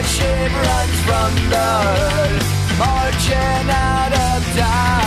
ship runs from the hood, marching out of time.